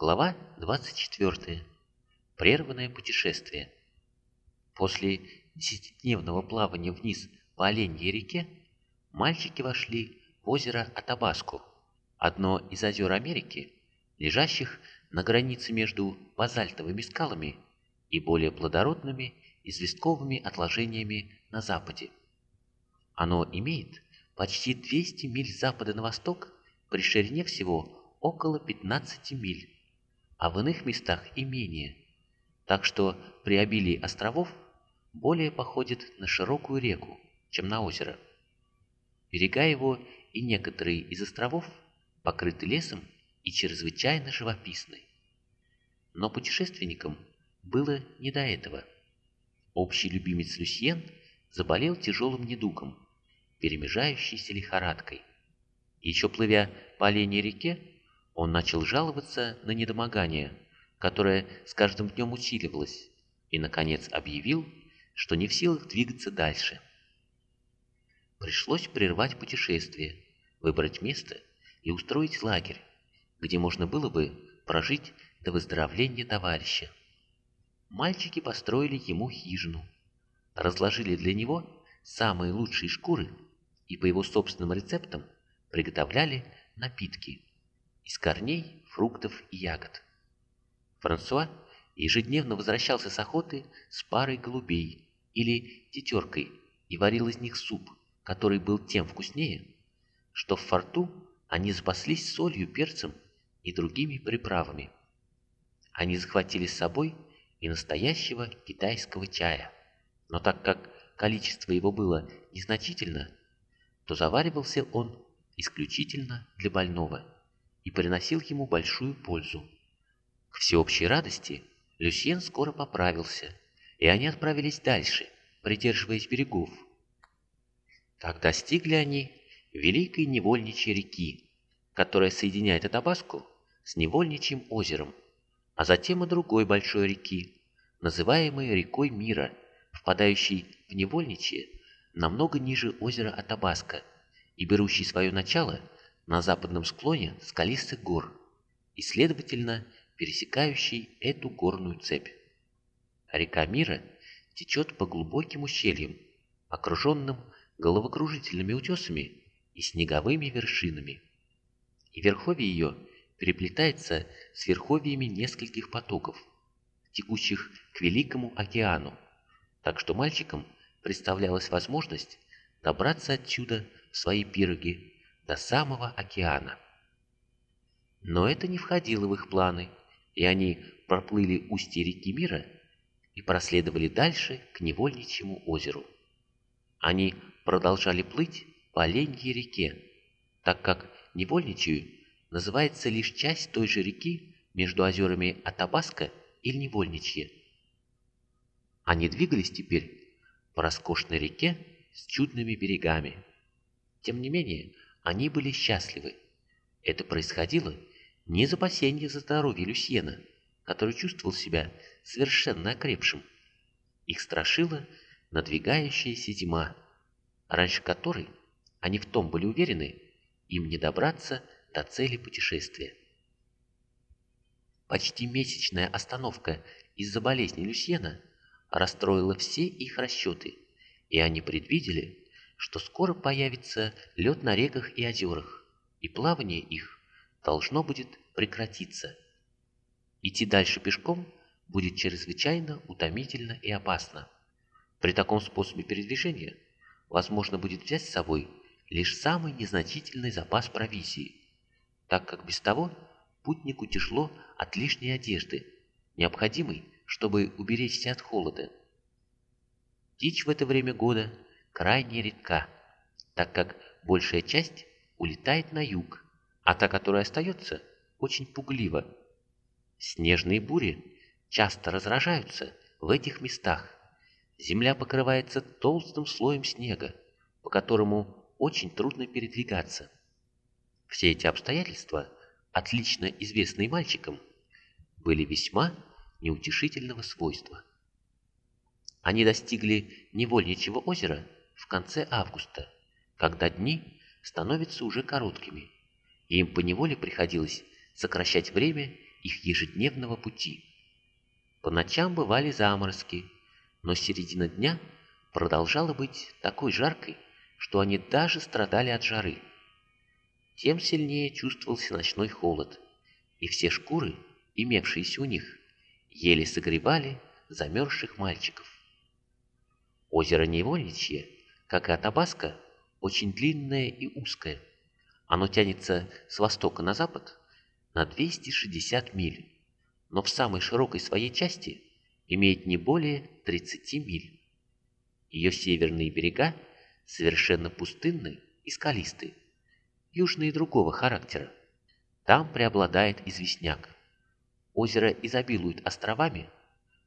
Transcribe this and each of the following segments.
Глава 24. Прерванное путешествие. После десятидневного плавания вниз по Оленьей реке мальчики вошли в озеро Атабаску, одно из озер Америки, лежащих на границе между базальтовыми скалами и более плодородными известковыми отложениями на западе. Оно имеет почти 200 миль запада на восток при ширине всего около 15 миль, а в иных местах и менее, так что при обилии островов более походит на широкую реку, чем на озеро. Берега его и некоторые из островов покрыты лесом и чрезвычайно живописны. Но путешественникам было не до этого. Общий любимец Люсьен заболел тяжелым недугом, перемежающейся лихорадкой. Еще плывя по оленей реке, он начал жаловаться на недомогание, которое с каждым днем усиливалось, и, наконец, объявил, что не в силах двигаться дальше. Пришлось прервать путешествие, выбрать место и устроить лагерь, где можно было бы прожить до выздоровления товарища. Мальчики построили ему хижину, разложили для него самые лучшие шкуры и по его собственным рецептам приготовляли напитки из корней, фруктов и ягод. Франсуа ежедневно возвращался с охоты с парой голубей или тетеркой и варил из них суп, который был тем вкуснее, что в форту они запаслись солью, перцем и другими приправами. Они захватили с собой и настоящего китайского чая, но так как количество его было незначительно, то заваривался он исключительно для больного и приносил ему большую пользу. К всеобщей радости Люсьен скоро поправился, и они отправились дальше, придерживаясь берегов. Так достигли они великой невольничьей реки, которая соединяет Атабаску с невольничьим озером, а затем и другой большой реки, называемой рекой Мира, впадающей в невольничье намного ниже озера Атабаска и берущей свое начало – на западном склоне скалистых гор и, следовательно, пересекающий эту горную цепь. Река Мира течет по глубоким ущельям, окруженным головокружительными утесами и снеговыми вершинами. И верховье ее переплетается с верховьями нескольких потоков, текущих к Великому океану, так что мальчикам представлялась возможность добраться отсюда в свои пироги до самого океана. Но это не входило в их планы, и они проплыли устье реки Мира и проследовали дальше к Невольничьему озеру. Они продолжали плыть по Оленьей реке, так как Невольничью называется лишь часть той же реки между озерами Атабаска и Невольничье. Они двигались теперь по роскошной реке с чудными берегами. Тем не менее, они были счастливы. Это происходило не из опасения за здоровье Люсьена, который чувствовал себя совершенно окрепшим. Их страшила надвигающаяся зима, раньше которой, они в том были уверены, им не добраться до цели путешествия. Почти месячная остановка из-за болезни Люсьена расстроила все их расчеты, и они предвидели, что скоро появится лед на реках и озерах, и плавание их должно будет прекратиться. Идти дальше пешком будет чрезвычайно утомительно и опасно. При таком способе передвижения возможно будет взять с собой лишь самый незначительный запас провизии, так как без того путнику тяжело от лишней одежды, необходимой, чтобы уберечься от холода. Дичь в это время года крайне редка, так как большая часть улетает на юг, а та, которая остается, очень пуглива. Снежные бури часто разражаются в этих местах. Земля покрывается толстым слоем снега, по которому очень трудно передвигаться. Все эти обстоятельства, отлично известные мальчикам, были весьма неутешительного свойства. Они достигли невольничьего озера в конце августа, когда дни становятся уже короткими, и им поневоле приходилось сокращать время их ежедневного пути. По ночам бывали заморозки, но середина дня продолжала быть такой жаркой, что они даже страдали от жары. Тем сильнее чувствовался ночной холод, и все шкуры, имевшиеся у них, еле согревали замерзших мальчиков. Озеро Невольничье, как и Атабаска, очень длинное и узкое. Оно тянется с востока на запад на 260 миль, но в самой широкой своей части имеет не более 30 миль. Ее северные берега совершенно пустынны и скалисты, южные другого характера. Там преобладает известняк. Озеро изобилует островами,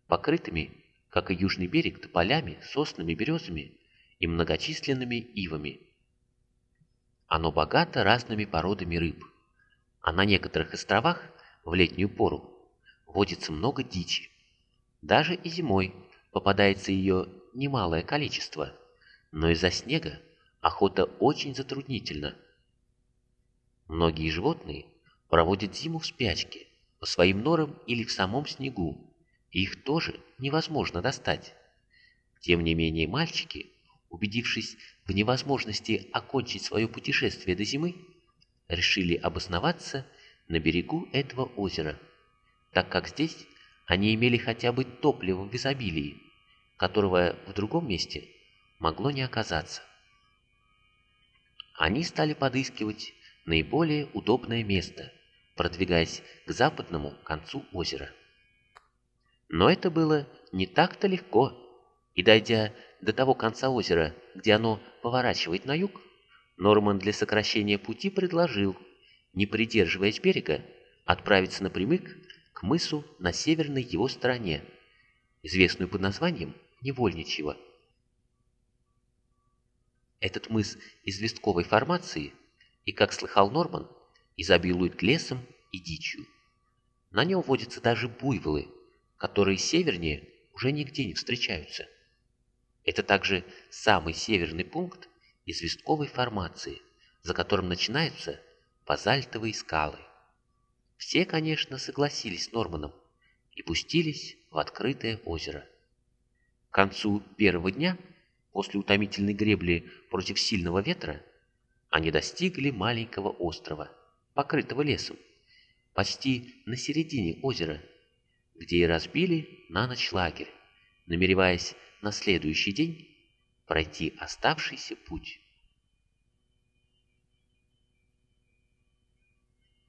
покрытыми, как и южный берег, тополями, соснами, березами и многочисленными ивами. Оно богато разными породами рыб, а на некоторых островах в летнюю пору водится много дичи. Даже и зимой попадается ее немалое количество, но из-за снега охота очень затруднительна. Многие животные проводят зиму в спячке, по своим норам или в самом снегу, и их тоже невозможно достать. Тем не менее мальчики, убедившись в невозможности окончить свое путешествие до зимы, решили обосноваться на берегу этого озера, так как здесь они имели хотя бы топливо в изобилии, которого в другом месте могло не оказаться. Они стали подыскивать наиболее удобное место, продвигаясь к западному концу озера. Но это было не так-то легко, и дойдя до того конца озера, где оно поворачивает на юг, Норман для сокращения пути предложил, не придерживаясь берега, отправиться напрямик к мысу на северной его стороне, известную под названием Невольничьего. Этот мыс известковой формации, и, как слыхал Норман, изобилует лесом и дичью. На нем водятся даже буйволы, которые севернее уже нигде не встречаются. Это также самый северный пункт известковой формации, за которым начинаются базальтовые скалы. Все, конечно, согласились с Норманом и пустились в открытое озеро. К концу первого дня, после утомительной гребли против сильного ветра, они достигли маленького острова, покрытого лесом, почти на середине озера, где и разбили на ночь лагерь, намереваясь на следующий день пройти оставшийся путь.